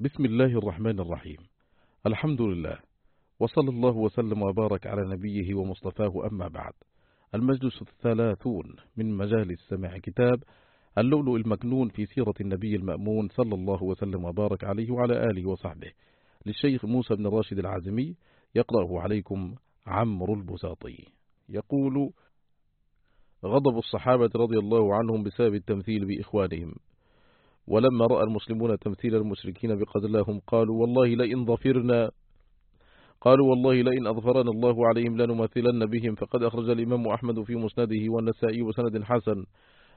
بسم الله الرحمن الرحيم. الحمد لله. وصلى الله وسلم وبارك على نبيه ومصطفاه أما بعد. المجلس الثلاثون من مجالس سماع كتاب اللؤلؤ المكنون في سيرة النبي المأمون صلى الله وسلم وبارك عليه وعلى آله وصحبه للشيخ موسى بن الراشد العازمي يقرأه عليكم عمرو البساطي. يقول غضب الصحابة رضي الله عنهم بسبب التمثيل بإخوانهم. ولما رأى المسلمون تمثيل المشركين بقتلاهم قالوا والله لئن ظفرنا قالوا والله لئن أظفرنا الله عليهم لنمثلن بهم فقد أخرج الإمام أحمد في مسنده والنسائي وسند حسن.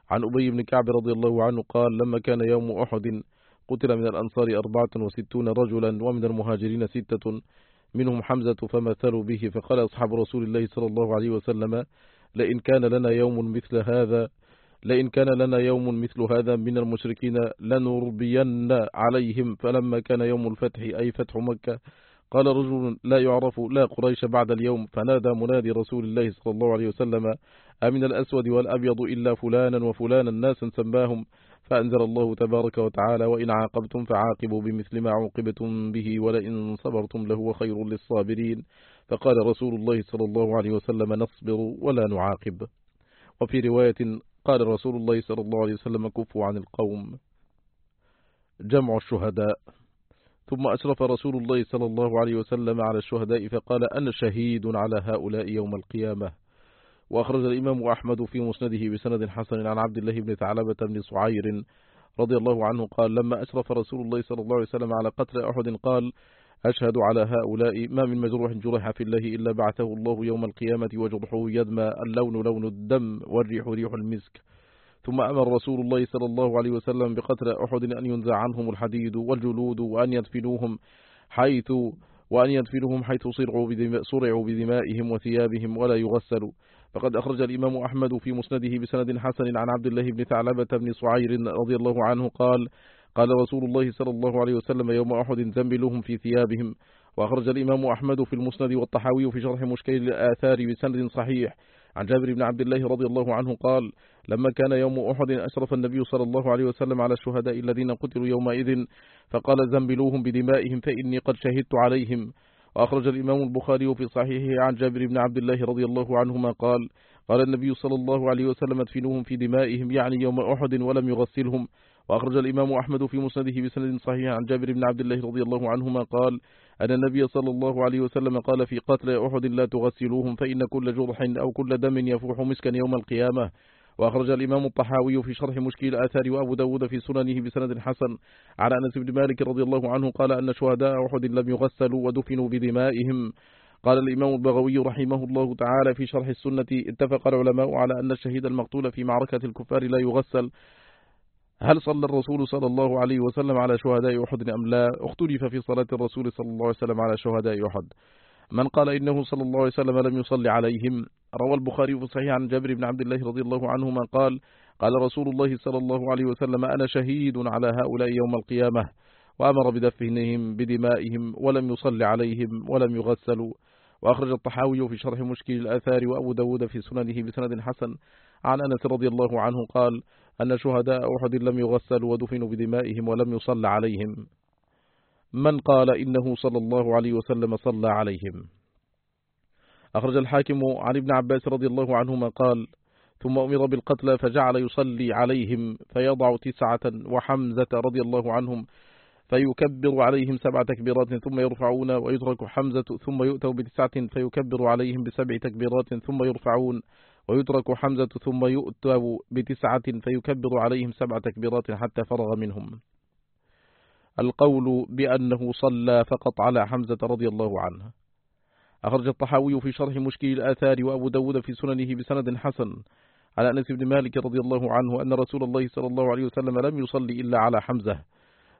عن أبي بن كعب رضي الله عنه قال لما كان يوم أحد قتل من الأنصار أربعة وستون رجلا ومن المهاجرين ستة منهم حمزة فمثلوا به فقال أصحاب رسول الله صلى الله عليه وسلم لئن كان لنا يوم مثل هذا لئن كان لنا يوم مثل هذا من المشركين لنربين عليهم. فلما كان يوم الفتح أي فتح مكة قال رجل لا يعرف لا قريش بعد اليوم. فنادى منادي رسول الله صلى الله عليه وسلم أمن الأسود والأبيض إلا فلانا وفلانا؟ ناس سماهم. فأنزل الله تبارك وتعالى وإن عاقبتم فعاقبوا بمثل ما عوقبتم به ولئن صبرتم لهو خير للصابرين. فقال رسول الله صلى الله عليه وسلم نصبر ولا نعاقب. وفي رواية قال رسول الله صلى الله عليه وسلم كفوا عن القوم. جمع الشهداء. ثم أشرف رسول الله صلى الله عليه وسلم على الشهداء فقال أنا شهيد على هؤلاء يوم القيامة. وأخرج الإمام أحمد في مسنده بسند حسن عن عبد الله بن ثعلبة بن صعير رضي الله عنه قال لما أشرف رسول الله صلى الله عليه وسلم على قتل أحد قال أشهد على هؤلاء ما من مجروح جرح في الله إلا بعثه الله يوم القيامة وجرحه يدمى اللون لون الدم والريح ريح المسك. ثم أمر رسول الله صلى الله عليه وسلم بقتل أحد أن ينزع عنهم الحديد والجلود وأن يدفنوهم حيث وأن يدفنوهم حيث صرعوا, بدماء صرعوا بدمائهم وثيابهم ولا يغسلوا فقد أخرج الإمام أحمد في مسنده بسند حسن عن عبد الله بن ثعلبة بن صعير رضي الله عنه قال قال رسول الله صلى الله عليه وسلم يوم أحد زنبلهم في ثيابهم. وأخرج الإمام أحمد في المسند والطحاوي في شرح مشكل الآثار بسند صحيح. عن جابر بن عبد الله رضي الله عنه قال لما كان يوم أحد أشرف النبي صلى الله عليه وسلم على الشهداء الذين قتلوا يومئذ فقال زنبلوهم بدمائهم فإني قد شهدت عليهم. وأخرج الإمام البخاري في صحيحه عن جابر بن عبد الله رضي الله عنهما قال قال النبي صلى الله عليه وسلم ادفنوهم في دمائهم يعني يوم أحد ولم يغسلهم. وأخرج الإمام أحمد في مسنده بسند صحيح عن جابر بن عبد الله رضي الله عنهما قال أن النبي صلى الله عليه وسلم قال في قتل أحد لا تغسلوهم فإن كل جرح أو كل دم يفوح مسكا يوم القيامة. وأخرج الإمام الطحاوي في شرح مشكل الآثار وأبو داود في سننه بسند حسن على أنس بن مالك رضي الله عنه قال أن شهداء أحد لم يغسلوا ودفنوا بدمائهم. قال الإمام البغوي رحمه الله تعالى في شرح السنة اتفق العلماء على أن الشهيد المقتول في معركة الكفار لا يغسل هل صلى الرسول صلى الله عليه وسلم على شهداء أحد أم لا؟ اختلف في صلاة الرسول صلى الله عليه وسلم على شهداء أحد. من قال إنه صلى الله عليه وسلم لم يصلي عليهم؟ روى البخاري في صحيح عن جابر بن عبد الله رضي الله عنهما قال قال رسول الله صلى الله عليه وسلم أنا شهيد على هؤلاء يوم القيامة. وأمر بدفنهم بدمائهم ولم يصلي عليهم ولم يغسلوا. وأخرج الطحاوي في شرح مشكل الآثار وأبو داود في سننه بسند حسن. عن أنس رضي الله عنه قال أن شهداء أحد لم يغسلوا ودفنوا بدمائهم ولم يصل عليهم. من قال إنه صلى الله عليه وسلم صلى عليهم. أخرج الحاكم عن ابن عباس رضي الله عنهما قال ثم أمر بالقتل فجعل يصلي عليهم فيضع تسعة وحمزة رضي الله عنهم فيكبر عليهم سبع تكبيرات ثم يرفعون ويترك حمزة ثم يؤتوا بتسعة فيكبر عليهم بسبع تكبيرات ثم يرفعون ويترك حمزة ثم يؤتوا بتسعة فيكبر عليهم سبع تكبيرات حتى فرغ منهم. القول بأنه صلى فقط على حمزة رضي الله عنه. أخرج الطحاوي في شرح مشكل الآثار وأبو داود في سننه بسند حسن. على أنس بن مالك رضي الله عنه أن رسول الله صلى الله عليه وسلم لم يصلي إلا على حمزة.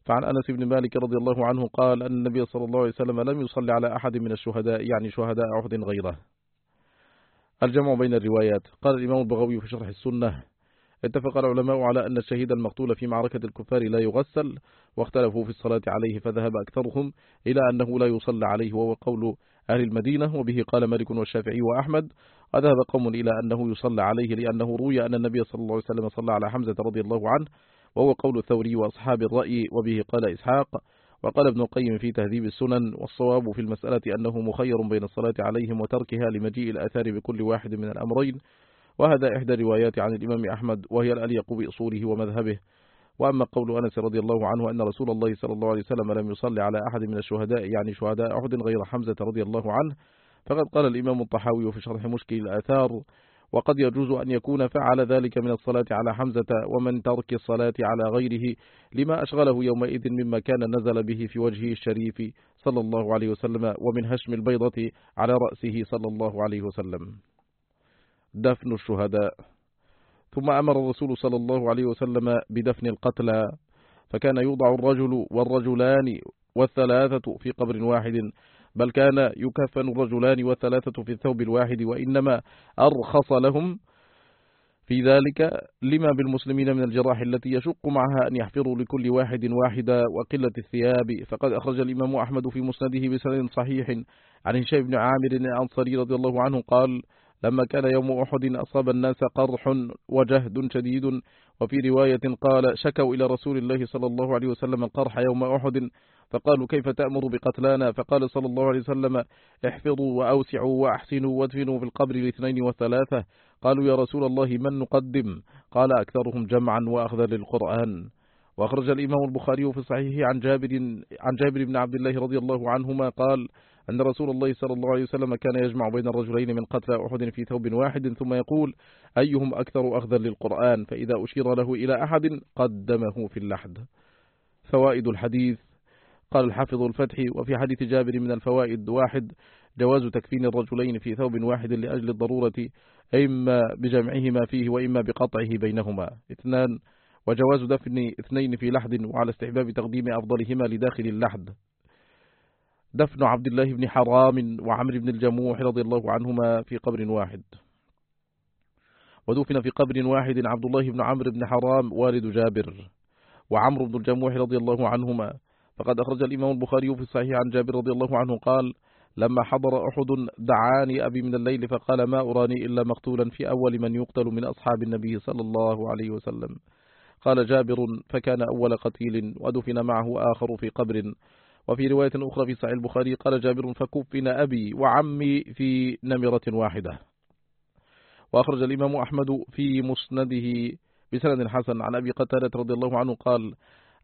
فعن أنس بن مالك رضي الله عنه قال أن النبي صلى الله عليه وسلم لم يصلي على أحد من الشهداء يعني شهداء أحد غيره. الجمع بين الروايات. قال الإمام البغوي في شرح السنة اتفق العلماء على أن الشهيد المقتول في معركة الكفار لا يغسل واختلفوا في الصلاة عليه فذهب أكثرهم إلى أنه لا يصلى عليه وهو قول أهل المدينة وبه قال مالك والشافعي وأحمد وذهب قوم إلى أنه يصلى عليه لأنه روي أن النبي صلى الله عليه وسلم صلى على حمزة رضي الله عنه وهو قول الثوري وأصحاب الرأي وبه قال إسحاق وقال ابن القيم في تهذيب السنن والصواب في المسألة أنه مخير بين الصلاة عليهم وتركها لمجيء الآثار بكل واحد من الأمرين وهذا إحدى روايات عن الإمام أحمد وهي الأليق بأصوله ومذهبه. وأما قول أنس رضي الله عنه أن رسول الله صلى الله عليه وسلم لم يصلي على أحد من الشهداء يعني شهداء أحد غير حمزة رضي الله عنه فقد قال الإمام الطحاوي في شرح مشكل الآثار وقد يجوز أن يكون فعل ذلك من الصلاة على حمزة ومن ترك الصلاة على غيره لما أشغله يومئذ مما كان نزل به في وجهه الشريف صلى الله عليه وسلم ومن هشم البيضة على رأسه صلى الله عليه وسلم. دفن الشهداء. ثم أمر الرسول صلى الله عليه وسلم بدفن القتلى. فكان يوضع الرجل والرجلان والثلاثة في قبر واحد بل كان يكفن الرجلان والثلاثة في الثوب الواحد وإنما أرخص لهم في ذلك لما بالمسلمين من الجراح التي يشق معها أن يحفروا لكل واحد واحدة وقلة الثياب. فقد أخرج الإمام أحمد في مسنده بسند صحيح عن هشام بن عامر الأنصري رضي الله عنه قال لما كان يوم أحد أصاب الناس قرح وجهد شديد وفي رواية قال شكوا إلى رسول الله صلى الله عليه وسلم القرح يوم أحد فقالوا كيف تأمر بقتلانا؟ فقال صلى الله عليه وسلم احفظوا وأوسعوا وأحسنوا وادفنوا في القبر الاثنين والثلاثة. قالوا يا رسول الله من نقدم؟ قال أكثرهم جمعا وأخذ للقرآن. وأخرج الإمام البخاري في صحيحه عن جابر, عن جابر بن عبد الله رضي الله عنهما قال أن رسول الله صلى الله عليه وسلم كان يجمع بين الرجلين من قتلى أحد في ثوب واحد ثم يقول أيهم أكثر أخذا للقرآن؟ فإذا أشير له إلى أحد قدمه في اللحد. فوائد الحديث قال الحافظ الفتح وفي حديث جابر من الفوائد واحد جواز تكفين الرجلين في ثوب واحد لأجل الضرورة إما بجمعهما فيه وإما بقطعه بينهما. اثنان وجواز دفن اثنين في لحد وعلى استحباب تقديم أفضلهما لداخل اللحد. دفن عبد الله بن حرام وعمر بن الجموح رضي الله عنهما في قبر واحد. ودفن في قبر واحد عبد الله بن عمرو بن حرام والد جابر وعمرو بن الجموح رضي الله عنهما. فقد أخرج الإمام البخاري في الصحيح عن جابر رضي الله عنه قال لما حضر أحد دعاني أبي من الليل فقال ما أراني إلا مقتولا في أول من يقتل من أصحاب النبي صلى الله عليه وسلم. قال جابر فكان أول قتيل ودفن معه آخر في قبر. وفي رواية أخرى في صحيح البخاري قال جابر فكفن أبي وعمي في نمرة واحدة. وأخرج الإمام أحمد في مسنده بسند حسن عن أبي قتادة رضي الله عنه قال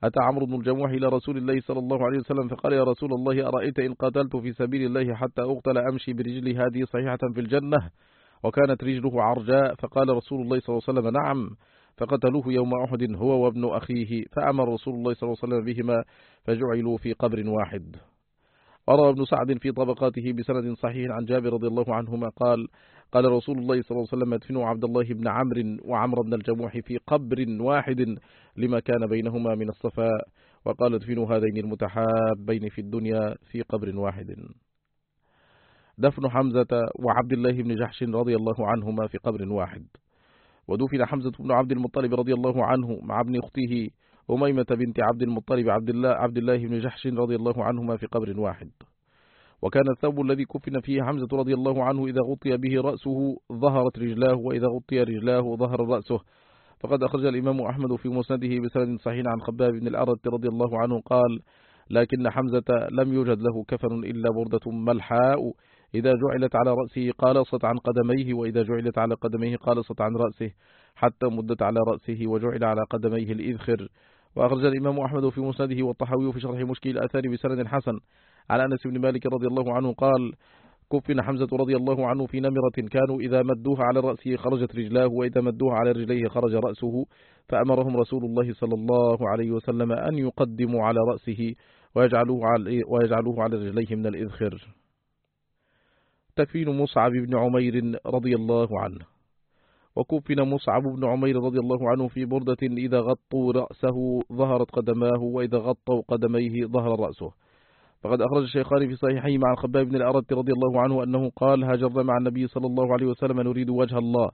أتى عمرو بن الجموح إلى رسول الله صلى الله عليه وسلم فقال يا رسول الله أرأيت إن قتلت في سبيل الله حتى أقتل أمشي برجلي هذه صحيحة في الجنة وكانت رجله عرجاء؟ فقال رسول الله صلى الله عليه وسلم نعم. فقتلوه يوم أحد هو وابن أخيه فأمر رسول الله صلى الله عليه وسلم بهما فجعلوا في قبر واحد. وروى ابن سعد في طبقاته بسند صحيح عن جابر رضي الله عنهما قال قال رسول الله صلى الله عليه وسلم ادفنوا عبد الله بن عمرو وعمر بن الجموح في قبر واحد لما كان بينهما من الصفاء وقال ادفنوا هذين المتحابين في الدنيا في قبر واحد. دفن حمزة وعبد الله بن جحش رضي الله عنهما في قبر واحد. ودفن حمزة بن عبد المطلب رضي الله عنه مع ابن أخته أميمة بنت عبد المطلب عبد الله, عبد الله بن جحش رضي الله عنهما في قبر واحد. وكان الثوب الذي كفن فيه حمزة رضي الله عنه إذا غطي به رأسه ظهرت رجلاه وإذا غطي رجلاه ظهر رأسه. فقد أخرج الإمام أحمد في مسنده بسند صحيح عن خباب بن الأرد رضي الله عنه قال لكن حمزة لم يوجد له كفن إلا بردة ملحاء. إذا جعلت على رأسه قالصت عن قدميه وإذا جعلت على قدميه قالصت عن رأسه حتى مدت على رأسه وجعل على قدميه الإذخر. وأخرج الإمام أحمد في مسنده والطحاوي في شرح مشكل الآثار بسند حسن. على أنس بن مالك رضي الله عنه قال كفن حمزة رضي الله عنه في نمرة كانوا إذا مدوها على رأسه خرجت رجلاه وإذا مدوها على رجليه خرج رأسه فأمرهم رسول الله صلى الله عليه وسلم أن يقدموا على رأسه ويجعلوه على, ويجعلوه على رجليه من الإذخر. تكفين مصعب بن عمير رضي الله عنه. وكفن مصعب بن عمير رضي الله عنه في بردة إذا غطوا رأسه ظهرت قدماه وإذا غطوا قدميه ظهر رأسه. فقد أخرج الشيخان في صحيحي مع الخباب بن الأرد رضي الله عنه أنه قال هاجرنا مع النبي صلى الله عليه وسلم نريد وجه الله.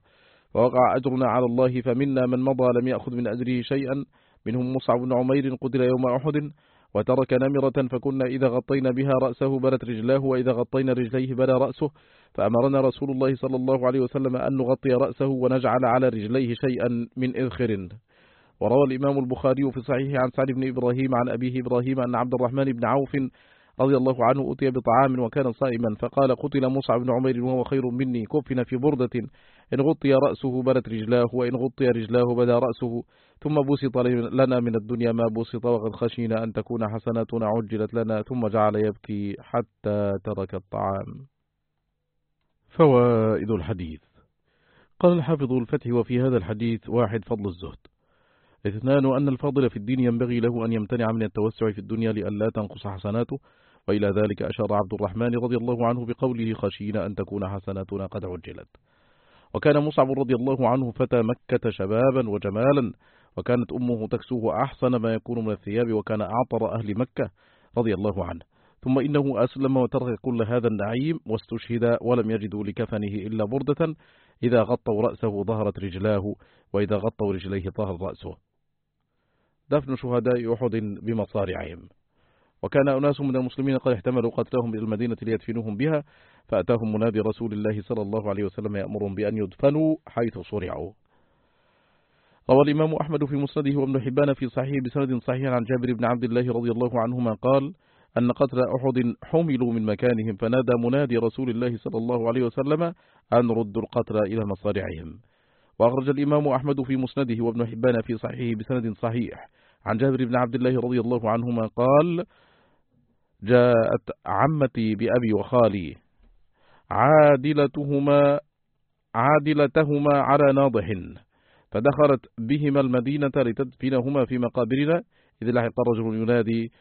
فوقع أجرنا على الله فمنا من مضى لم يأخذ من أجره شيئا. منهم مصعب بن عمير قتل يوم أحد. وترك نمرة فكنا إذا غطينا بها رأسه بلت رجلاه وإذا غطينا رجليه بلى رأسه. فأمرنا رسول الله صلى الله عليه وسلم أن نغطي رأسه ونجعل على رجليه شيئا من إذخر. وروى الإمام البخاري في صحيح عن سعد بن إبراهيم عن أبيه إبراهيم أن عبد الرحمن بن عوف رضي الله عنه أتي بطعام وكان صائما فقال قتل مصعب بن عمير وهو خير مني كفن في بردة. إن غطي رأسه بدت رجلاه وإن غطي رجلاه بدا رأسه. ثم بسط لنا من الدنيا ما بسط وقد خشينا أن تكون حسناتنا عجلت لنا ثم جعل يبكي حتى ترك الطعام. فوائد الحديث. قال الحافظ الفتح وفي هذا الحديث واحد فضل الزهد. اثنان أن الفاضل في الدين ينبغي له أن يمتنع من التوسع في الدنيا لئلا تنقص حسناته. وإلى ذلك أشار عبد الرحمن رضي الله عنه بقوله خشينا أن تكون حسناتنا قد عجلت. وكان مصعب رضي الله عنه فتى مكة شبابا وجمالا. وكانت أمه تكسوه أحسن ما يكون من الثياب وكان أعطر أهل مكة رضي الله عنه. ثم إنه أسلم وترك كل هذا النعيم واستشهد ولم يجدوا لكفنه إلا بردة إذا غطوا رأسه ظهرت رجلاه وإذا غطوا رجليه ظهر رأسه. دفن شهداء أحد بمصارعهم. وكان أناس من المسلمين قد احتملوا قتلهم إلى المدينة ليدفنوهم بها فأتاهم منادي رسول الله صلى الله عليه وسلم يأمرهم بأن يدفنوا حيث صرعوا. روى الإمام أحمد في مسنده وابن حبان في صحيح بسند صحيح عن جابر بن عبد الله رضي الله عنهما قال أن قتل أحد حملوا من مكانهم فنادى منادي رسول الله صلى الله عليه وسلم أن ردوا القتل إلى مصارعهم. وأخرج الإمام أحمد في مسنده وابن حبان في صحيحه بسند صحيح عن جابر بن عبد الله رضي الله عنهما قال جاءت عمتي بأبي وخالي. عادلتهما عادلتهما على ناضح. فدخلت بهما المدينة لتدفنهما في مقابرنا. إذ لحق الرجل ينادي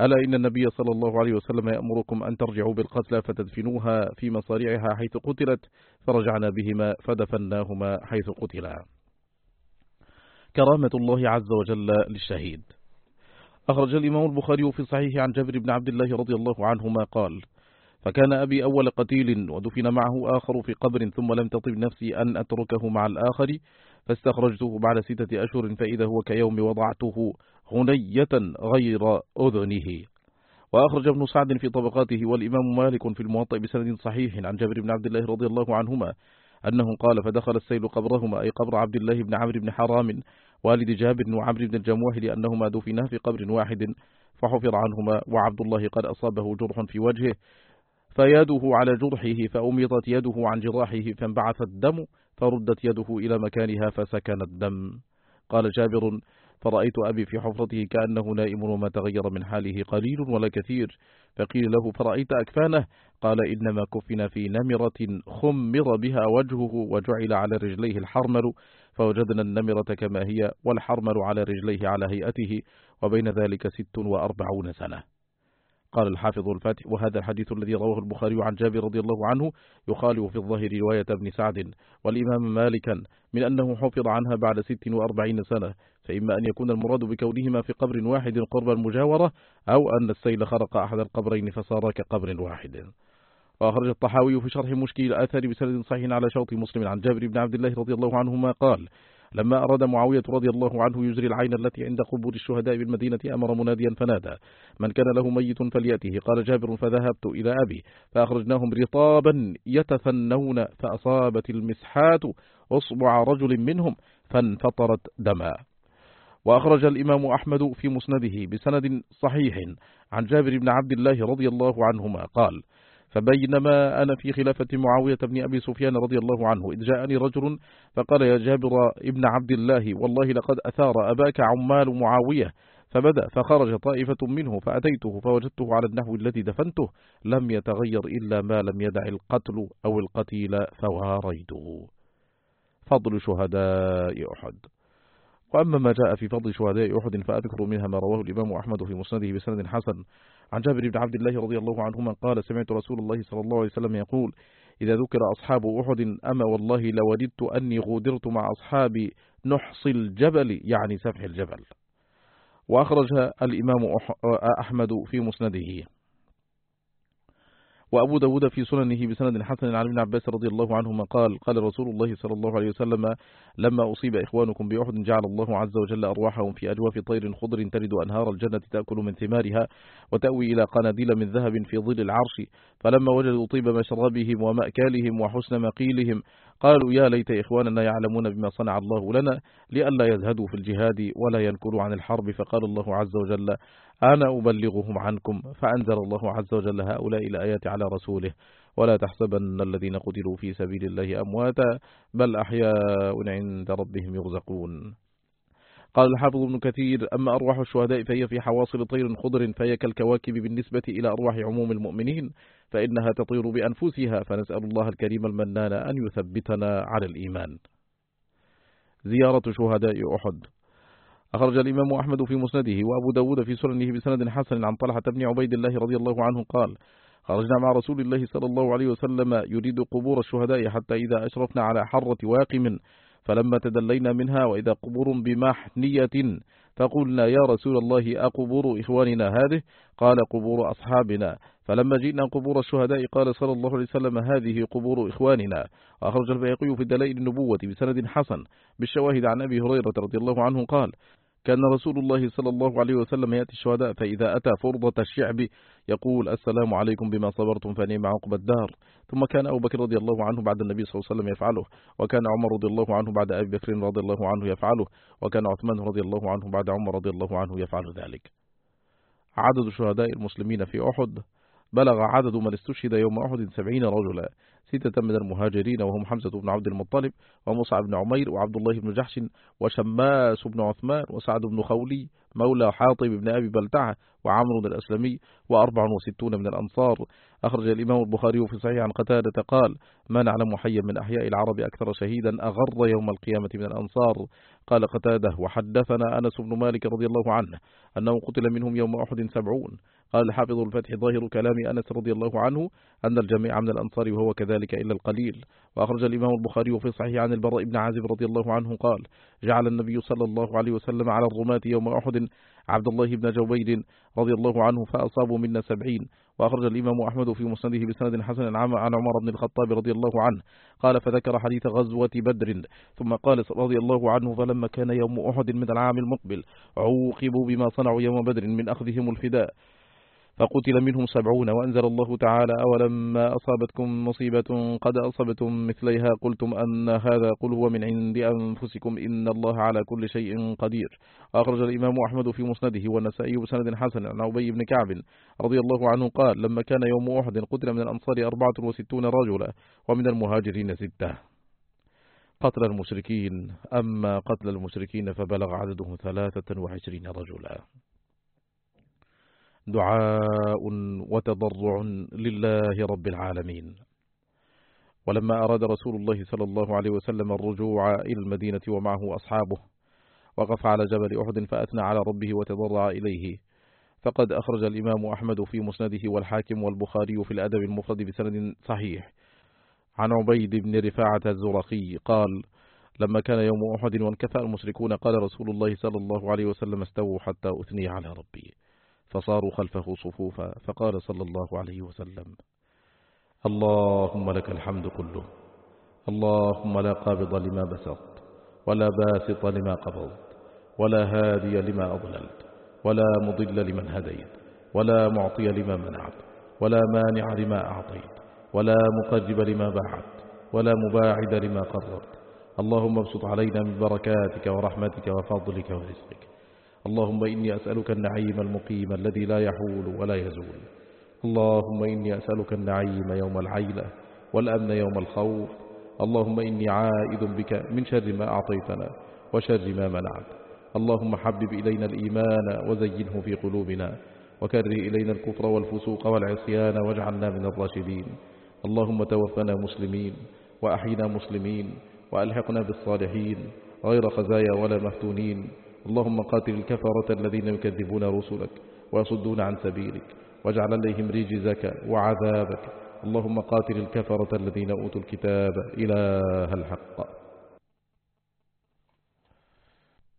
ألا إن النبي صلى الله عليه وسلم يأمركم أن ترجعوا بالقتلى فتدفنوها في مصارعها حيث قتلت؟ فرجعنا بهما فدفناهما حيث قتلا. كرامة الله عز وجل للشهيد. أخرج الإمام البخاري في صحيح عن جابر بن عبد الله رضي الله عنهما قال فكان أبي أول قتيل ودفن معه آخر في قبر ثم لم تطب نفسي أن أتركه مع الآخر فاستخرجته بعد ستة أشهر فإذا هو كيوم وضعته غنية غير أذنه. وأخرج ابن سعد في طبقاته والإمام مالك في الموطأ بسند صحيح عن جابر بن عبد الله رضي الله عنهما أنه قال فدخل السيل قبرهما أي قبر عبد الله بن عمرو بن حرام والد جابر وعمرو بن الجموح لأنهما دفنا في قبر واحد فحفر عنهما وعبد الله قد أصابه جرح في وجهه فيده على جرحه فأميطت يده عن جراحه فانبعث الدم فردت يده إلى مكانها فسكن الدم. قال جابر فرأيت أبي في حفرته كأنه نائم وما تغير من حاله قليل ولا كثير. فقيل له فرأيت أكفانه؟ قال إنما كفن في نمرة خمر بها وجهه وجعل على رجليه الحرمل. فوجدنا النمرة كما هي والحرمل على رجليه على هيئته وبين ذلك ست وأربعون سنة. قال الحافظ الفاتح وهذا الحديث الذي رواه البخاري عن جابر رضي الله عنه يخالف في الظاهر رواية ابن سعد والإمام مالكا من أنه حفظ عنها بعد ست وأربعين سنة فإما أن يكون المراد بكونهما في قبر واحد قرب المجاورة أو أن السيل خرق أحد القبرين فصار كقبر واحد. وأخرج الطحاوي في شرح مشكل الآثار بسند صحيح على شوط مسلم عن جابر بن عبد الله رضي الله عنهما قال لما أراد معاوية رضي الله عنه يجري العين التي عند قبور الشهداء بالمدينة أمر مناديا فنادى. من كان له ميت فليأته. قال جابر فذهبت إلى أبي. فأخرجناهم رطابا يتثنون فأصابت المسحات أصبع رجل منهم فانفطرت دما. وأخرج الإمام أحمد في مسنده بسند صحيح. عن جابر بن عبد الله رضي الله عنهما قال فبينما أنا في خلافة معاوية بن أبي سفيان رضي الله عنه إذ جاءني رجل فقال يا جابر ابن عبد الله والله لقد أثار أباك عمال معاوية فبدأ فخرج طائفة منه فأتيته فوجدته على النحو الذي دفنته لم يتغير إلا ما لم يدع القتل أو القتيل فواريته. فضل شهداء أحد. وأما ما جاء في فضل شهداء أحد فأذكر منها ما رواه الإمام أحمد في مسنده بسند حسن. عن جابر بن عبد الله رضي الله عنهما قال سمعت رسول الله صلى الله عليه وسلم يقول إذا ذكر أصحاب أحد أما والله لوددت أني غودرت مع أصحاب نحص الجبل يعني سفح الجبل. وأخرج الإمام أحمد في مسنده. وأبو داود في سننه بسند حسن عن ابن عباس رضي الله عنهما قال قال رسول الله صلى الله عليه وسلم لما أصيب إخوانكم بأحد جعل الله عز وجل أرواحهم في أجواف طير خضر ترد أنهار الجنة تأكل من ثمارها وتأوي إلى قناديل من ذهب في ظل العرش فلما وجدوا طيب مشربهم ومأكالهم وحسن مقيلهم قالوا يا ليت إخواننا يعلمون بما صنع الله لنا لئلا يزهدوا في الجهاد ولا ينكروا عن الحرب. فقال الله عز وجل أنا أبلغهم عنكم فأنزل الله عز وجل هؤلاء الآيات على رسوله. ولا تحسبن الذين قتلوا في سبيل الله أمواتا بل أحياء عند ربهم يرزقون. قال الحافظ ابن كثير أما أرواح الشهداء فهي في حواصل طير خضر فهي كالكواكب بالنسبة إلى أرواح عموم المؤمنين فإنها تطير بأنفسها فنسأل الله الكريم المنان أن يثبتنا على الإيمان. زيارة شهداء أحد. أخرج الإمام أحمد في مسنده وأبو داود في سننه بسند حسن عن طلحة بن عبيد الله رضي الله عنه قال خرجنا مع رسول الله صلى الله عليه وسلم يريد قبور الشهداء حتى إذا أشرفنا على حرة واقم فلما تدلينا منها وإذا قبور بمحنية فقلنا يا رسول الله أقبور إخواننا هذه؟ قال قبور أصحابنا. فلما جئنا قبور الشهداء قال صلى الله عليه وسلم هذه قبور إخواننا. وأخرج البيقي في دلائل النبوة بسند حسن بالشواهد عن أبي هريرة رضي الله عنه قال كان رسول الله صلى الله عليه وسلم يأتي الشهداء فإذا أتى فرضة الشعب يقول السلام عليكم بما صبرتم فنيم عقب الدار ثم كان أبو بكر رضي الله عنه بعد النبي صلى الله عليه وسلم يفعله وكان عمر رضي الله عنه بعد أبي بكر رضي الله عنه يفعله وكان عثمان رضي الله عنه بعد عمر رضي الله عنه يفعل ذلك. عدد شهداء المسلمين في أحد بلغ عدد من استشهد يوم أحد سبعين رجلا. ستة من المهاجرين وهم حمزة بن عبد المطلب ومصعب بن عمير وعبد الله بن جحش وشماس بن عثمان وسعد بن خولي مولى حاطب بن أبي بلتعة وعمر الأسلمي وأربع وستون من الأنصار. أخرج الإمام البخاري في صحيح عن قتادة قال ما نعلم حيا من أحياء العرب أكثر شهيدا أغر يوم القيامة من الأنصار. قال قتادة وحدثنا أنس بن مالك رضي الله عنه أنه قتل منهم يوم أحد سبعون. قال الحافظ الفتح ظاهر كلام أنس رضي الله عنه أن الجميع من الأنصار وهو كذلك إلا القليل. وأخرج الإمام البخاري في صحيح عن البراء بن عازب رضي الله عنه قال جعل النبي صلى الله عليه وسلم على الرماة يوم أحد عبد الله بن جوبير رضي الله عنه فأصابوا منا سبعين. وأخرج الإمام أحمد في مسنده بسند حسن عن عمر بن الخطاب رضي الله عنه قال فذكر حديث غزوة بدر. ثم قال رضي الله عنه فلما كان يوم أحد من العام المقبل عوقبوا بما صنعوا يوم بدر من أخذهم الفداء. فقتل منهم سبعون وأنزل الله تعالى أولما أصابتكم مصيبة قد أصبتم مثليها قلتم أن هذا قل هو من عند أنفسكم إن الله على كل شيء قدير. أخرج الإمام أحمد في مسنده والنسائي بسند حسن عن أبي بن كعب رضي الله عنه قال لما كان يوم أحد قتل من الأنصار أربعة وستون رجلا ومن المهاجرين ستة. قتل المشركين أما قتل المشركين فبلغ عدده ثلاثة وعشرين رجلا. دعاء وتضرع لله رب العالمين. ولما أراد رسول الله صلى الله عليه وسلم الرجوع إلى المدينة ومعه أصحابه وقف على جبل أحد فأثنى على ربه وتضرع إليه. فقد أخرج الإمام أحمد في مسنده والحاكم والبخاري في الأدب المفرد بسند صحيح. عن عبيد بن رفاعة الزرقي قال لما كان يوم أحد وانكفى المشركون قال رسول الله صلى الله عليه وسلم استووا حتى أثني على ربي. فصاروا خلفه صفوفا فقال صلى الله عليه وسلم اللهم لك الحمد كله اللهم لا قابض لما بسطت ولا باسط لما قبضت ولا هادي لما أضللت ولا مضل لمن هديت ولا معطي لما منعت ولا مانع لما أعطيت ولا مقرب لما باعت ولا مباعد لما قربت اللهم ابسط علينا من بركاتك ورحمتك وفضلك ورزقك اللهم إني أسألك النعيم المقيم الذي لا يحول ولا يزول. اللهم إني أسألك النعيم يوم العيلة والأمن يوم الخوف. اللهم إني عائد بك من شر ما أعطيتنا وشر ما منعت. اللهم حبب إلينا الإيمان وزينه في قلوبنا. وكره إلينا الكفر والفسوق والعصيان واجعلنا من الراشدين. اللهم توفنا مسلمين وأحينا مسلمين وألحقنا بالصالحين غير خزايا ولا مفتونين. اللهم قاتل الكفرة الذين يكذبون رسلك ويصدون عن سبيلك واجعل عليهم رجزك وعذابك. اللهم قاتل الكفرة الذين أوتوا الكتاب إله الحق.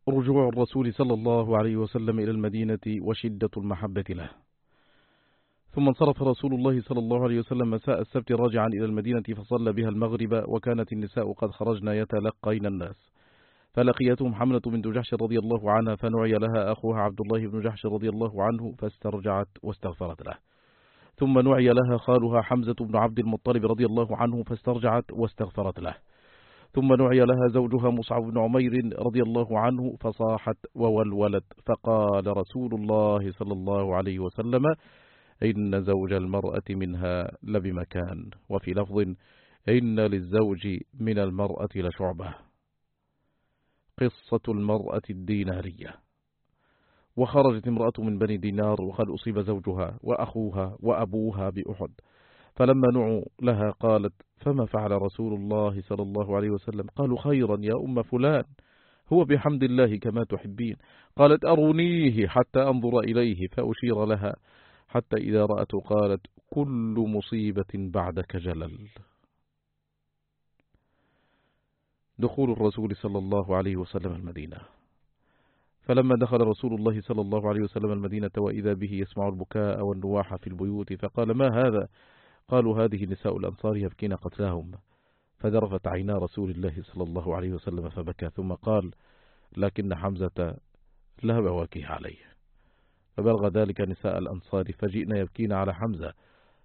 رجوع الرسول صلى الله عليه وسلم إلى المدينة وشدة المحبة له. ثم انصرف رسول الله صلى الله عليه وسلم مساء السبت راجعا إلى المدينة فصلى بها المغرب وكانت النساء قد خرجن يتلقين الناس. فلقيتهم حملة بنت جحش رضي الله عنها فنعي لها أخوها عبد الله بن جحش رضي الله عنه فاسترجعت واستغفرت له. ثم نعي لها خالها حمزة بن عبد المطلب رضي الله عنه فاسترجعت واستغفرت له. ثم نعي لها زوجها مصعب بن عمير رضي الله عنه فصاحت وولولت فقال رسول الله صلى الله عليه وسلم إن زوج المرأة منها لبمكان وفي لفظ إن للزوج من المرأة لشعبة قصة المرأة الدينارية. وخرجت امرأة من بني دينار وقد أصيب زوجها وأخوها وأبوها بأحد. فلما نعوا لها قالت فما فعل رسول الله صلى الله عليه وسلم؟ قالوا خيرا يا أم فلان هو بحمد الله كما تحبين. قالت أرونيه حتى أنظر إليه فأشير لها. حتى إذا رأته قالت كل مصيبة بعدك جلل. دخول الرسول صلى الله عليه وسلم المدينة. فلما دخل رسول الله صلى الله عليه وسلم المدينة وإذا به يسمع البكاء والنواح في البيوت فقال ما هذا؟ قالوا هذه نساء الأنصار يبكين قتلاهم. فذرفت عينا رسول الله صلى الله عليه وسلم فبكى ثم قال لكن حمزة لا بواكيه عليه. فبلغ ذلك نساء الأنصار فجئنا يبكين على حمزة.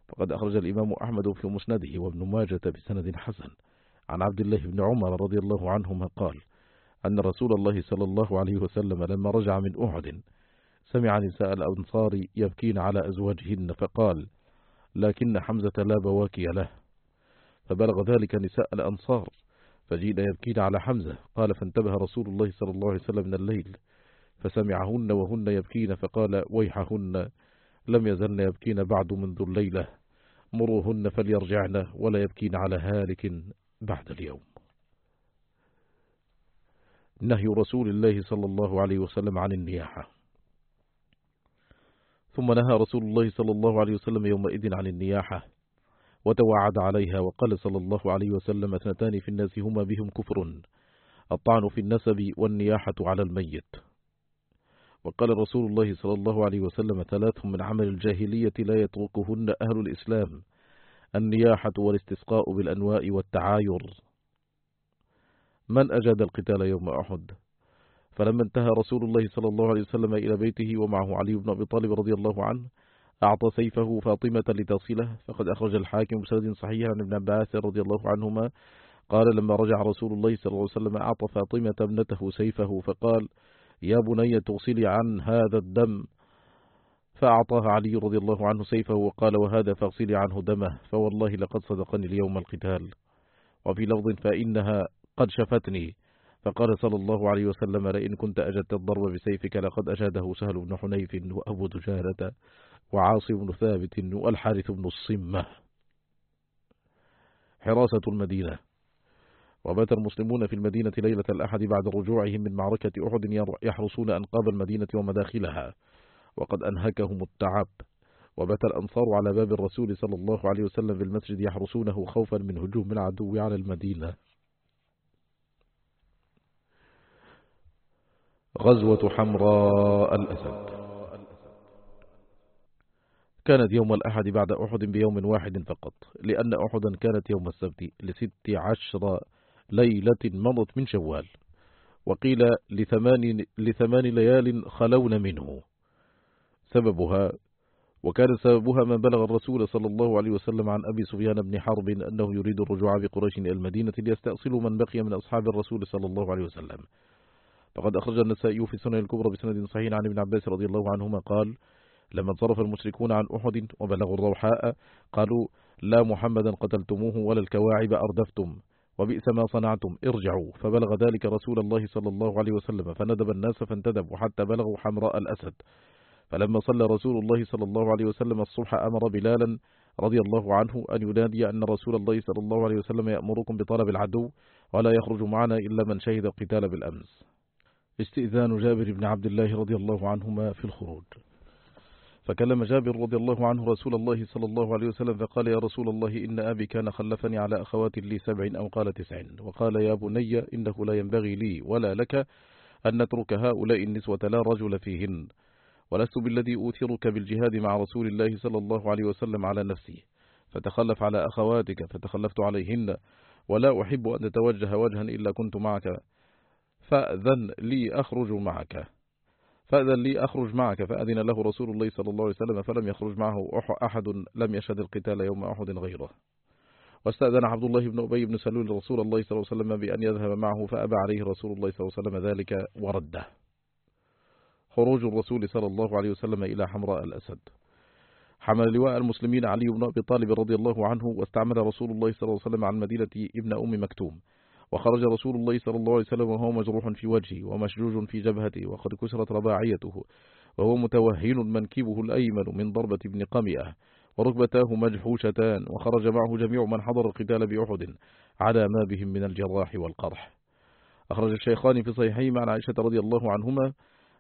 فقد أخرج الإمام أحمد في مسنده وابن ماجة بسند حسن. عن عبد الله بن عمر رضي الله عنهما قال أن رسول الله صلى الله عليه وسلم لما رجع من أحد سمع نساء الأنصار يبكين على أزواجهن فقال لكن حمزة لا بواكي له. فبلغ ذلك نساء الأنصار فجينا يبكين على حمزة. قال فانتبه رسول الله صلى الله عليه وسلم من الليل فسمعهن وهن يبكين فقال ويحهن لم يزلن يبكين بعد منذ الليلة مروهن فليرجعن ولا يبكين على هالك. بعد اليوم. نهي رسول الله صلى الله عليه وسلم عن النياحة. ثم نهى رسول الله صلى الله عليه وسلم يومئذ عن النياحة وتوعد عليها وقال صلى الله عليه وسلم اثنتان في الناس هما بهم كفر الطعن في النسب والنياحة على الميت. وقال رسول الله صلى الله عليه وسلم ثلاث من عمل الجاهلية لا يتركهن أهل الإسلام النياحة والاستسقاء بالأنواء والتعاير. من أجاد القتال يوم أحد؟ فلما انتهى رسول الله صلى الله عليه وسلم إلى بيته ومعه علي بن أبي طالب رضي الله عنه أعطى سيفه فاطمة لتصله فقد أخرج الحاكم بسند صحيح عن ابن عباس رضي الله عنهما. قال لما رجع رسول الله صلى الله عليه وسلم أعطى فاطمة ابنته سيفه فقال يا بني تغسلي عن هذا الدم. فأعطاها علي رضي الله عنه سيفه وقال وهذا فاغسلي عنه دمه فوالله لقد صدقني اليوم القتال. وفي لفظ فإنها قد شفتني. فقال صلى الله عليه وسلم لئن كنت أجدت الضرب بسيفك لقد أجاده سهل بن حنيف وأبو دجالة وعاصم بن ثابت والحارث بن الصمة. حراسة المدينة. وبات المسلمون في المدينة ليلة الأحد بعد رجوعهم من معركة أحد يحرسون أنقاب المدينة ومداخلها. وقد أنهكهم التعب. وبات الأنصار على باب الرسول صلى الله عليه وسلم في المسجد يحرسونه خوفا من هجوم العدو على المدينة. غزوة حمراء الأسد. كانت يوم الأحد بعد أحد بيوم واحد فقط لأن أحدا كانت يوم السبت لست عشر ليلة مضت من شوال وقيل لثمان, لثمان ليال خلون منه. سببها وكان سببها ما بلغ الرسول صلى الله عليه وسلم عن أبي سفيان بن حرب أنه يريد الرجوع بقريش إلى المدينة ليستأصلوا من بقي من أصحاب الرسول صلى الله عليه وسلم. فقد أخرج النسائي في السنة الكبرى بسند صحيح عن ابن عباس رضي الله عنهما قال لما انصرف المشركون عن أحد وبلغوا الروحاء قالوا لا محمدا قتلتموه ولا الكواعب أردفتم وبئس ما صنعتم ارجعوا. فبلغ ذلك رسول الله صلى الله عليه وسلم فندب الناس فانتدبوا حتى بلغوا حمراء الأسد. فلما صلى رسول الله صلى الله عليه وسلم الصبح أمر بلالا رضي الله عنه أن ينادي أن رسول الله صلى الله عليه وسلم يأمركم بطلب العدو ولا يخرج معنا إلا من شهد القتال بالأمس. استئذان جابر بن عبد الله رضي الله عنهما في الخروج. فكلم جابر رضي الله عنه رسول الله صلى الله عليه وسلم فقال يا رسول الله إن أبي كان خلفني على أخوات لي سبع أو قال تسع. وقال يا بني إنه لا ينبغي لي ولا لك أن نترك هؤلاء النسوة لا رجل فيهن. ولست بالذي أوثرك بالجهاد مع رسول الله صلى الله عليه وسلم على نفسي. فتخلف على أخواتك فتخلفت عليهن ولا أحب أن تتوجه وجها إلا كنت معك. فأذن لي أخرج معك. فأذن لي أخرج معك. فأذن له رسول الله صلى الله عليه وسلم فلم يخرج معه أحد لم يشهد القتال يوم أحد غيره. واستأذن عبد الله بن أبي بن سلول رسول الله صلى الله عليه وسلم بأن يذهب معه فأبى عليه رسول الله صلى الله عليه وسلم ذلك ورده. خروج الرسول صلى الله عليه وسلم إلى حمراء الأسد. حمل لواء المسلمين علي بن أبي طالب رضي الله عنه واستعمل رسول الله صلى الله عليه وسلم عن مدينة ابن أم مكتوم. وخرج رسول الله صلى الله عليه وسلم وهو مجروح في وجهه ومشجوج في جبهته وقد كسرت رباعيته وهو متوهن منكبه الأيمن من ضربة ابن قمئة. وركبتاه مجحوشتان وخرج معه جميع من حضر القتال بأحد على ما بهم من الجراح والقرح. أخرج الشيخان في صحيحين عن عائشة رضي الله عنهما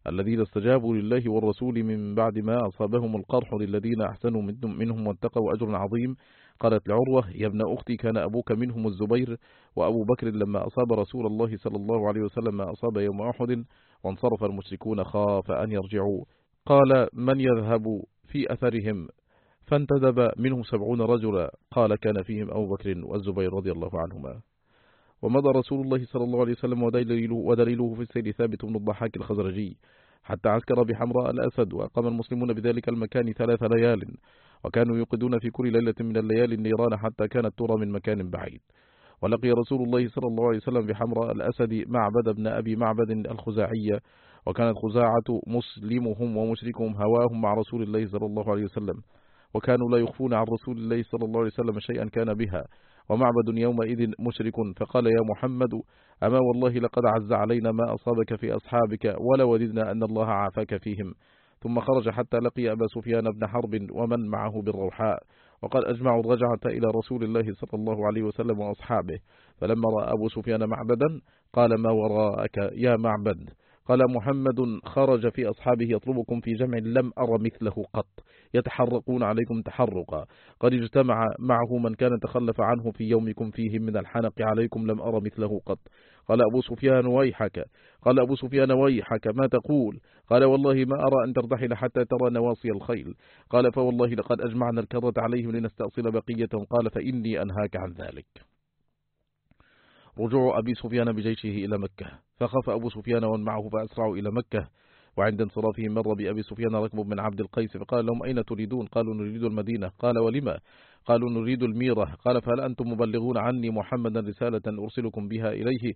الذين استجابوا لله والرسول من بعد ما أصابهم القرح للذين أحسنوا منهم واتقوا أجر عظيم. قالت لعروة يا ابن أختي كان أبوك منهم الزبير. وأبو بكر لما أصاب رسول الله صلى الله عليه وسلم ما أصاب يوم أحد وانصرف المشركون خاف أن يرجعوا. قال من يذهب في أثرهم؟ فانتدب منهم سبعون رجلا. قال كان فيهم أبو بكر والزبير رضي الله عنهما. ومضى رسول الله صلى الله عليه وسلم ودليله, ودليله في السير ثابت بن الضحاك الخزرجي حتى عسكر بحمراء الأسد وأقام المسلمون بذلك المكان ثلاث ليال وكانوا يوقدون في كل ليلة من الليالي النيران حتى كانت ترى من مكان بعيد. ولقي رسول الله صلى الله عليه وسلم بحمراء الأسد معبد ابن أبي معبد الخزاعية وكانت خزاعة مسلمهم ومشركهم هواهم مع رسول الله صلى الله عليه وسلم وكانوا لا يخفون عن رسول الله صلى الله عليه وسلم شيئا كان بها. ومعبد يومئذ مشرك فقال يا محمد أما والله لقد عز علينا ما أصابك في أصحابك ولا وددنا أن الله عافاك فيهم. ثم خرج حتى لقي أبا سفيان بن حرب ومن معه بالروحاء وقد أجمعوا الرجعة إلى رسول الله صلى الله عليه وسلم وأصحابه. فلما رأى أبو سفيان معبدا قال ما وراءك يا معبد؟ قال محمد خرج في أصحابه يطلبكم في جمع لم أر مثله قط. يتحرقون عليكم تحرقا. قد اجتمع معه من كان تخلف عنه في يومكم فيه من الحنق عليكم لم أر مثله قط. قال أبو سفيان ويحك. قال أبو سفيان ويحك ما تقول؟ قال والله ما أرى أن ترتحل حتى ترى نواصي الخيل. قال فوالله لقد أجمعنا الكرة عليهم لنستأصل بقيتهم قال فإني أنهاك عن ذلك. رجوع أبي سفيان بجيشه إلى مكة. فخاف أبو سفيان ومن معه فأسرعوا إلى مكة. وعند انصرافه مر بأبي سفيان ركب من عبد القيس فقال لهم أين تريدون؟ قالوا نريد المدينة. قال ولما؟ قالوا نريد الميرة. قال فهل أنتم مبلغون عني محمدا رسالة أرسلكم بها إليه؟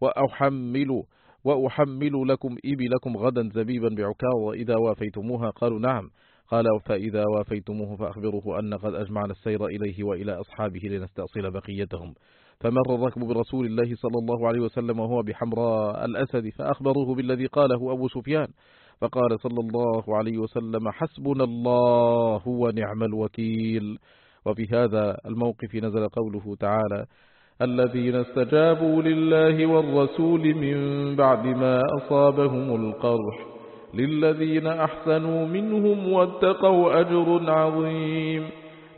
وأحمل وأحمل لكم إبلكم غدا زبيبا بعكاظ إذا وافيتموها. قالوا نعم. قال فإذا وافيتموه فأخبروه أن قد أجمعنا السير إليه وإلى أصحابه لنستأصل بقيتهم. فمر الركب برسول الله صلى الله عليه وسلم وهو بحمراء الأسد فأخبروه بالذي قاله أبو سفيان فقال صلى الله عليه وسلم حسبنا الله ونعم الوكيل. وفي هذا الموقف نزل قوله تعالى الذين استجابوا لله والرسول من بعد ما أصابهم القرح للذين أحسنوا منهم واتقوا أجر عظيم.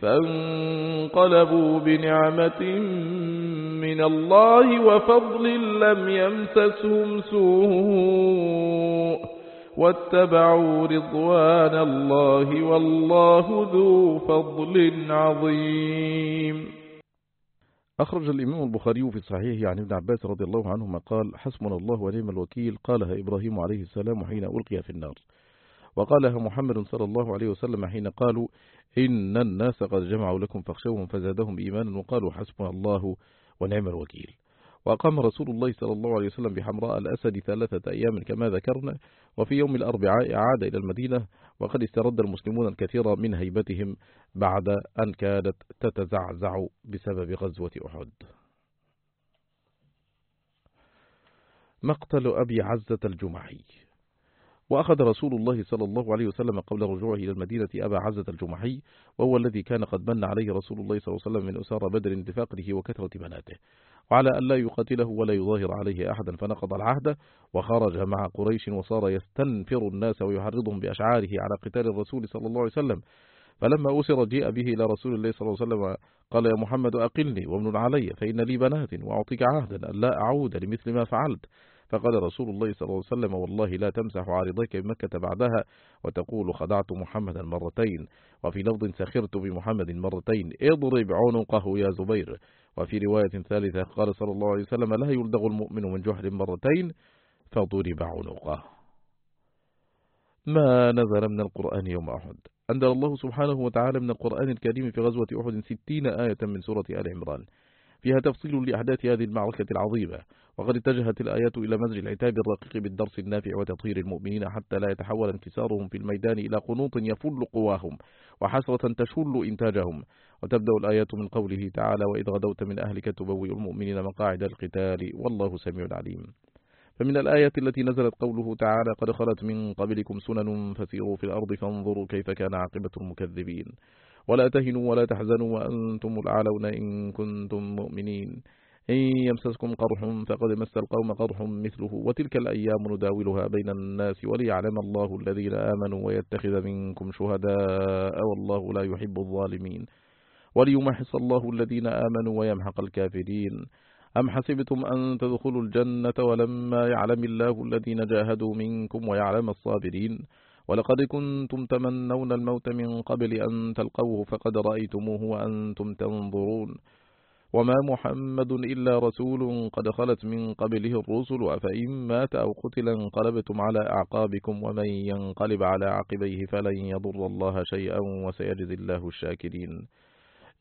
فانقلبوا بنعمة من الله وفضل لم يمسسهم سوء واتبعوا رضوان الله والله ذو فضل عظيم. أخرج الإمام البخاري في صحيحه عن ابن عباس رضي الله عنهما قال حسبنا الله ونعم الوكيل. قالها إبراهيم عليه السلام حين ألقي في النار. وقالها محمد صلى الله عليه وسلم حين قالوا إن الناس قد جمعوا لكم فاخشوهم فزادهم إيمانا وقالوا حسبنا الله ونعم الوكيل. وأقام رسول الله صلى الله عليه وسلم بحمراء الأسد ثلاثة أيام كما ذكرنا وفي يوم الأربعاء عاد إلى المدينة وقد استرد المسلمون الكثير من هيبتهم بعد أن كادت تتزعزع بسبب غزوة أحد. مقتل أبي عزة الجمعي. وأخذ رسول الله صلى الله عليه وسلم قبل رجوعه إلى المدينة أبا عزة الجمحي وهو الذي كان قد من عليه رسول الله صلى الله عليه وسلم من أسار بدر لفقره وكثرة بناته وعلى أن لا يقاتله ولا يظاهر عليه أحدا فنقض العهد وخرج مع قريش وصار يستنفر الناس ويحرضهم بأشعاره على قتال الرسول صلى الله عليه وسلم. فلما أسر جيء به إلى رسول الله صلى الله عليه وسلم قال يا محمد أقلني وامن علي فإن لي بنات وأعطيك عهدا أن لا أعود لمثل ما فعلت. فقال رسول الله صلى الله عليه وسلم والله لا تمسح عارضيك بمكة بعدها. وتقول خدعت محمدا مرتين. وفي لفظ سخرت بمحمد مرتين. اضرب عنقه يا زبير. وفي رواية ثالثة قال صلى الله عليه وسلم لا يلدغ المؤمن من جحر مرتين فضرب عنقه. ما نزل من القرآن يوم أحد. أنزل الله سبحانه وتعالى من القرآن الكريم في غزوة أحد ستين آية من سورة آل عمران. فيها تفصيل لأحداث هذه المعركة العظيمة وقد اتجهت الآيات إلى مزج العتاب الرقيق بالدرس النافع وتطهير المؤمنين حتى لا يتحول انكسارهم في الميدان إلى قنوط يفل قواهم وحسرة تشل إنتاجهم. وتبدأ الآيات من قوله تعالى وإذ غدوت من أهلك تبوئ المؤمنين مقاعد القتال والله سميع عليم. فمن الآيات التي نزلت قوله تعالى قد خلت من قبلكم سنن فسيروا في الأرض فانظروا كيف كان عاقبة المكذبين ولا تهنوا ولا تحزنوا وأنتم العالون إن كنتم مؤمنين. إن يمسسكم قرح فقد مس القوم قرح مثله وتلك الأيام نداولها بين الناس وليعلم الله الذين آمنوا ويتخذ منكم شهداء والله لا يحب الظالمين. وليمحص الله الذين آمنوا ويمحق الكافرين. أم حسبتم أن تدخلوا الجنة ولما يعلم الله الذين جاهدوا منكم ويعلم الصابرين؟ ولقد كنتم تمنون الموت من قبل أن تلقوه فقد رأيتموه وأنتم تنظرون. وما محمد إلا رسول قد خلت من قبله الرسل أفإن مات أو قتل انقلبتم على أعقابكم ومن ينقلب على عقبيه فلن يضر الله شيئا وسيجزي الله الشاكرين.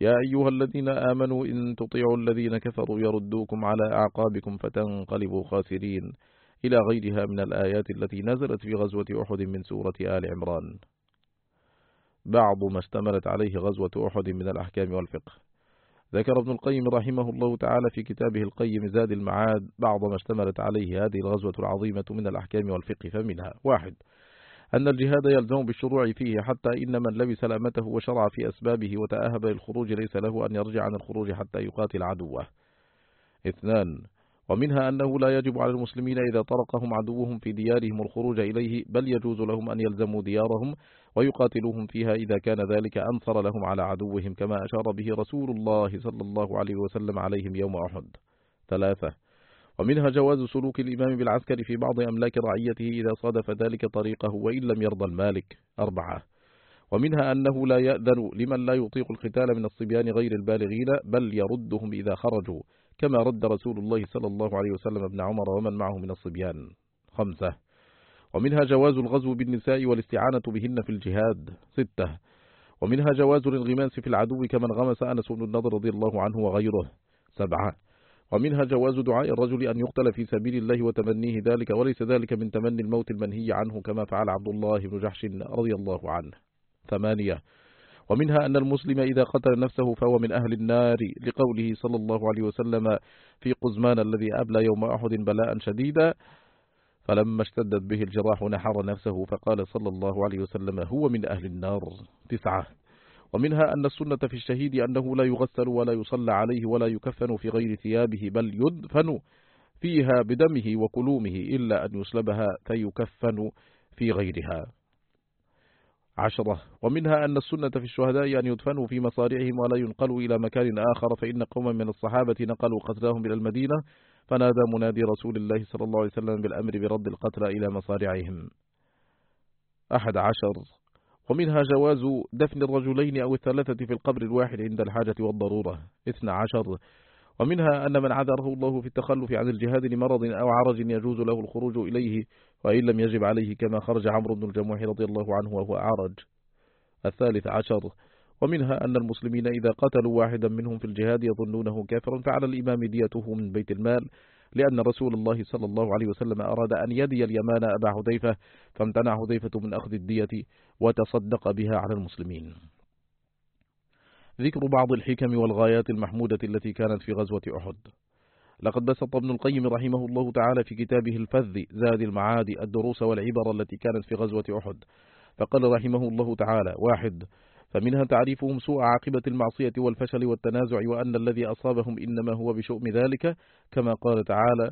يا أيها الذين آمنوا إن تطيعوا الذين كفروا يردوكم على أعقابكم فتنقلبوا خاسرين. إلى غيرها من الآيات التي نزلت في غزوة أحد من سورة آل عمران. بعض ما اشتملت عليه غزوة أحد من الأحكام والفقه. ذكر ابن القيم رحمه الله تعالى في كتابه القيم زاد المعاد بعض ما اشتملت عليه هذه الغزوة العظيمة من الأحكام والفقه فمنها واحد أن الجهاد يلزم بالشروع فيه حتى إن من لبس لأمته وشرع في أسبابه وتأهب للخروج ليس له أن يرجع عن الخروج حتى يقاتل عدوه. اثنان ومنها أنه لا يجب على المسلمين إذا طرقهم عدوهم في ديارهم الخروج إليه بل يجوز لهم أن يلزموا ديارهم ويقاتلوهم فيها إذا كان ذلك أنصر لهم على عدوهم كما أشار به رسول الله صلى الله عليه وسلم عليهم يوم أحد. ثلاثة. ومنها جواز سلوك الإمام بالعسكر في بعض أملاك رعيته إذا صادف ذلك طريقه وإن لم يرضى المالك. أربعة. ومنها أنه لا يأذن لمن لا يطيق القتال من الصبيان غير البالغين بل يردهم إذا خرجوا كما رد رسول الله صلى الله عليه وسلم ابن عمر ومن معه من الصبيان. خمسة. ومنها جواز الغزو بالنساء والاستعانة بهن في الجهاد. ستة. ومنها جواز الانغماس في العدو كمن غمس أنس بن النضر رضي الله عنه وغيره. سبعة. ومنها جواز دعاء الرجل أن يقتل في سبيل الله وتمنيه ذلك وليس ذلك من تمني الموت المنهي عنه كما فعل عبد الله بن جحش رضي الله عنه. ثمانية ومنها أن المسلم إذا قتل نفسه فهو من أهل النار لقوله صلى الله عليه وسلم في قزمان الذي أبلى يوم أحد بلاء شديدا فلما اشتدت به الجراح نحر نفسه فقال صلى الله عليه وسلم هو من أهل النار. تسعة. ومنها أن السنة في الشهيد أنه لا يغسل ولا يصلى عليه ولا يكفن في غير ثيابه بل يدفن فيها بدمه وكلومه إلا أن يسلبها فيكفن في غيرها. عشرة. ومنها أن السنة في الشهداء أن يدفنوا في مصارعهم ولا ينقلوا إلى مكان آخر فإن قوما من الصحابة نقلوا قتلاهم إلى المدينة فنادى منادي رسول الله صلى الله عليه وسلم بالأمر برد القتلى إلى مصارعهم. أحد عشر. ومنها جواز دفن الرجلين أو الثلاثة في القبر الواحد عند الحاجة والضرورة. اثنى عشر. ومنها أن من عذره الله في التخلف عن الجهاد لمرض أو عرج يجوز له الخروج إليه وإن لم يجب عليه كما خرج عمرو بن الجموح رضي الله عنه وهو أعرج. الثالث عشر. ومنها أن المسلمين إذا قتلوا واحدا منهم في الجهاد يظنونه كافرا فعلى الإمام ديته من بيت المال لأن رسول الله صلى الله عليه وسلم أراد أن يدي اليمان أبا حذيفة فامتنع حذيفة من أخذ الدية وتصدق بها على المسلمين. ذكر بعض الحكم والغايات المحمودة التي كانت في غزوة أحد. لقد بسط ابن القيم رحمه الله تعالى في كتابه الفذ زاد المعاد الدروس والعبر التي كانت في غزوة أحد. فقال رحمه الله تعالى واحد فمنها تعريفهم سوء عاقبة المعصية والفشل والتنازع وأن الذي أصابهم إنما هو بشؤم ذلك كما قال تعالى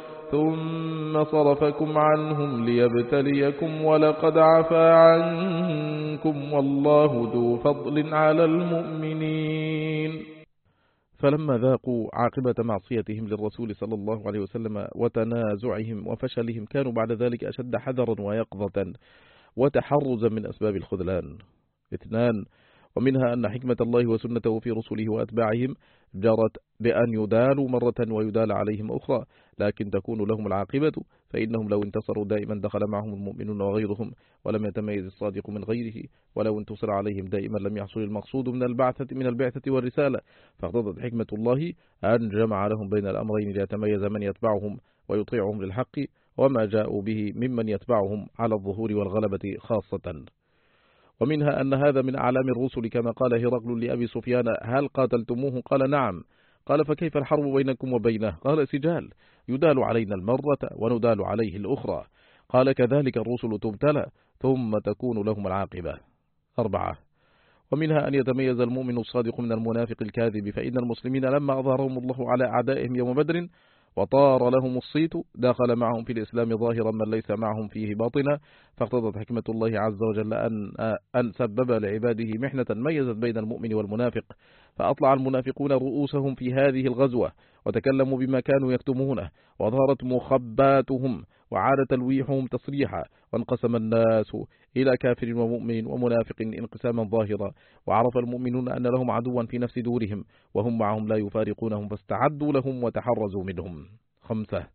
ثم صرفكم عنهم ليبتليكم ولقد عفى عنكم والله ذو فضل على المؤمنين. فلما ذاقوا عاقبة معصيتهم للرسول صلى الله عليه وسلم وتنازعهم وفشلهم كانوا بعد ذلك أشد حذرا ويقظة وتحرزا من أسباب الخذلان. اثنان ومنها أن حكمة الله وسنته في رسله وأتباعهم جرت بأن يدالوا مرة ويدال عليهم أخرى لكن تكون لهم العاقبة فإنهم لو انتصروا دائما دخل معهم المؤمنون وغيرهم ولم يتميز الصادق من غيره ولو انتصر عليهم دائما لم يحصل المقصود من البعثة من البعثة والرسالة. فاقتضت حكمة الله أن جمع لهم بين الأمرين ليتميز من يتبعهم ويطيعهم للحق وما جاءوا به ممن يتبعهم على الظهور والغلبة خاصة. ومنها أن هذا من أعلام الرسل كما قال هرقل لأبي سفيان هل قاتلتموه؟ قال نعم. قال فكيف الحرب بينكم وبينه؟ قال سجال. يدال علينا المرة وندال عليه الأخرى. قال كذلك الرسل تبتلى ثم تكون لهم العاقبة. أربعة. ومنها أن يتميز المؤمن الصادق من المنافق الكاذب فإن المسلمين لما أظهرهم الله على أعدائهم يوم بدر وطار لهم الصيت دخل معهم في الإسلام ظاهرا من ليس معهم فيه باطنا فاقتضت حكمة الله عز وجل أن, أن سبب لعباده محنة ميزت بين المؤمن والمنافق فأطلع المنافقون رؤوسهم في هذه الغزوة وتكلموا بما كانوا يكتمونه وظهرت مخباتهم وعاد تلويحهم تصريحا وانقسم الناس إلى كافر ومؤمن ومنافق انقساما ظاهرا وعرف المؤمنون أن لهم عدوا في نفس دورهم وهم معهم لا يفارقونهم فاستعدوا لهم وتحرزوا منهم. خمسة.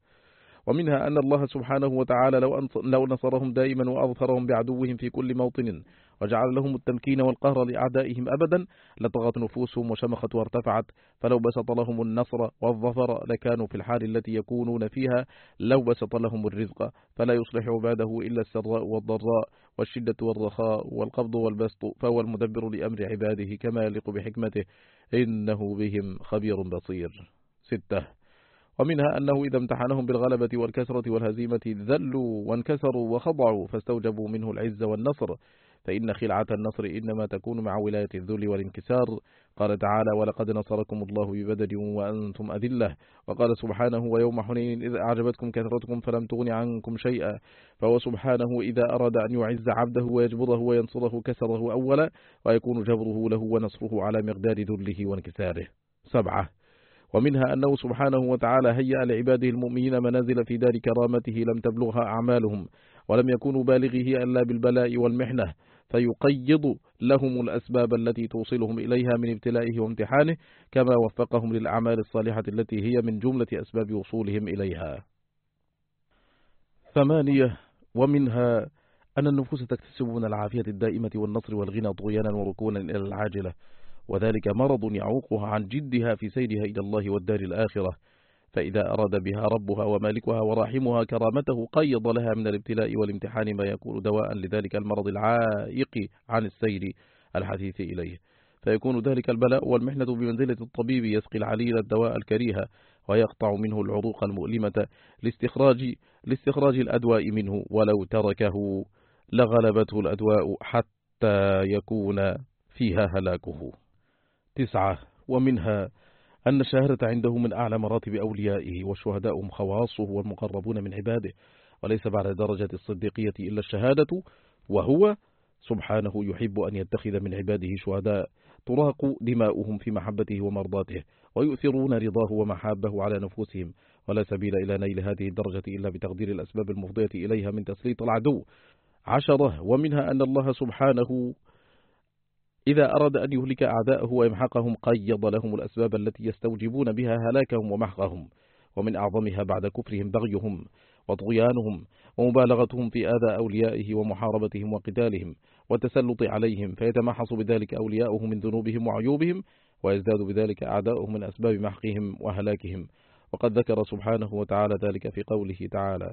ومنها أن الله سبحانه وتعالى لو نصرهم دائما وأظهرهم بعدوهم في كل موطن وجعل لهم التمكين والقهر لأعدائهم أبدا لطغت نفوسهم وشمخت وارتفعت فلو بسط لهم النصر والظفر لكانوا في الحال التي يكونون فيها لو بسط لهم الرزق فلا يصلح عباده إلا السراء والضراء والشدة والرخاء والقبض والبسط فهو المدبر لأمر عباده كما يليق بحكمته إنه بهم خبير بصير. ستة. ومنها أنه إذا امتحنهم بالغلبة والكسرة والهزيمة ذلوا وانكسروا وخضعوا فاستوجبوا منه العز والنصر فإن خلعة النصر إنما تكون مع ولاية الذل والانكسار. قال تعالى ولقد نصركم الله ببدر وأنتم أذلة. وقال سبحانه ويوم حنين إذا أعجبتكم كثرتكم فلم تغن عنكم شيئا. فهو سبحانه إذا أراد أن يعز عبده ويجبره وينصره كسره أولا ويكون جبره له ونصره على مقدار ذله وانكساره. سبعة. ومنها أنه سبحانه وتعالى هيأ لعباده المؤمنين منازل في دار كرامته لم تبلغها أعمالهم. ولم يكونوا بالغيه إلا بالبلاء والمحنة فيقيض لهم الأسباب التي توصلهم إليها من ابتلائه وامتحانه كما وفقهم للأعمال الصالحة التي هي من جملة أسباب وصولهم إليها. ثمانية ومنها أن النفوس تكتسب من العافية الدائمة والنصر والغنى طغيانا وركونا إلى العاجلة وذلك مرض يعوقها عن جدها في سيرها إلى الله والدار الآخرة. فإذا أراد بها ربها ومالكها وراحمها كرامته قيض لها من الابتلاء والامتحان ما يكون دواء لذلك المرض العائق عن السير الحثيث إليه. فيكون ذلك البلاء والمحنة بمنزلة الطبيب يسقي العليل الدواء الكريهة ويقطع منه العروق المؤلمة لاستخراج, لاستخراج الأدواء منه ولو تركه لغلبته الأدواء حتى يكون فيها هلاكه. تسعة ومنها أن الشهادة عنده من أعلى مراتب أوليائه والشهداء خواصه والمقربون من عباده وليس بعد درجة الصديقية إلا الشهادة وهو سبحانه يحب أن يتخذ من عباده شهداء تراق دماؤهم في محبته ومرضاته ويؤثرون رضاه ومحابه على نفوسهم ولا سبيل إلى نيل هذه الدرجة إلا بتقدير الأسباب المفضية إليها من تسليط العدو. عشرة ومنها أن الله سبحانه إذا أراد أن يهلك أعداءه ويمحقهم قيض لهم الأسباب التي يستوجبون بها هلاكهم ومحقهم ومن أعظمها بعد كفرهم بغيهم وطغيانهم ومبالغتهم في آذى أوليائه ومحاربتهم وقتالهم والتسلط عليهم فيتمحص بذلك أولياؤه من ذنوبهم وعيوبهم ويزداد بذلك أعداؤهم من أسباب محقهم وهلاكهم. وقد ذكر سبحانه وتعالى ذلك في قوله تعالى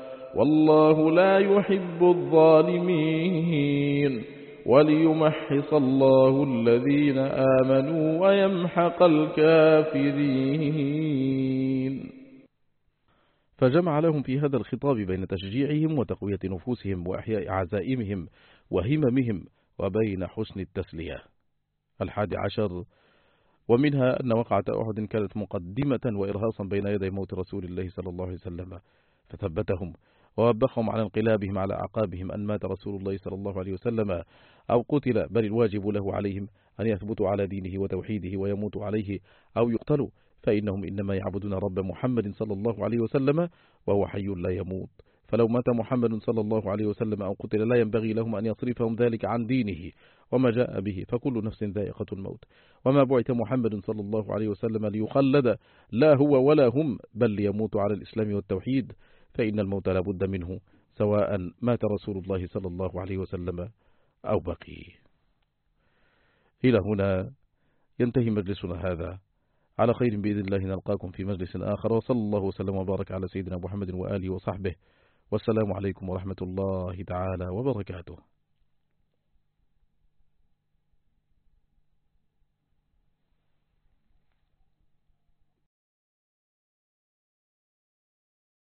والله لا يحب الظالمين وليمحص الله الذين آمنوا ويمحق الكافرين. فجمع لهم في هذا الخطاب بين تشجيعهم وتقوية نفوسهم وأحياء عزائمهم وهممهم وبين حسن التسلية. الحادي عشر ومنها أن وقعة أحد كانت مقدمة وإرهاصا بين يدي موت رسول الله صلى الله عليه وسلم فثبتهم. ووبخهم على انقلابهم على أعقابهم أن مات رسول الله صلى الله عليه وسلم أو قتل بل الواجب له عليهم أن يثبتوا على دينه وتوحيده ويموتوا عليه أو يقتلوا فإنهم إنما يعبدون رب محمد صلى الله عليه وسلم وهو حي لا يموت. فلو مات محمد صلى الله عليه وسلم أو قتل لا ينبغي لهم أن يصرفهم ذلك عن دينه وما جاء به فكل نفس ذائقة الموت. وما بعث محمد صلى الله عليه وسلم ليخلد لا هو ولا هم بل ليموت على الإسلام والتوحيد. فإن الموت لا بد منه سواء مات رسول الله صلى الله عليه وسلم أو بقي. إلى هنا ينتهي مجلسنا هذا. على خير بإذن الله نلقاكم في مجلس آخر وصلى الله وسلم وبارك على سيدنا محمد وآله وصحبه. والسلام عليكم ورحمة الله تعالى وبركاته.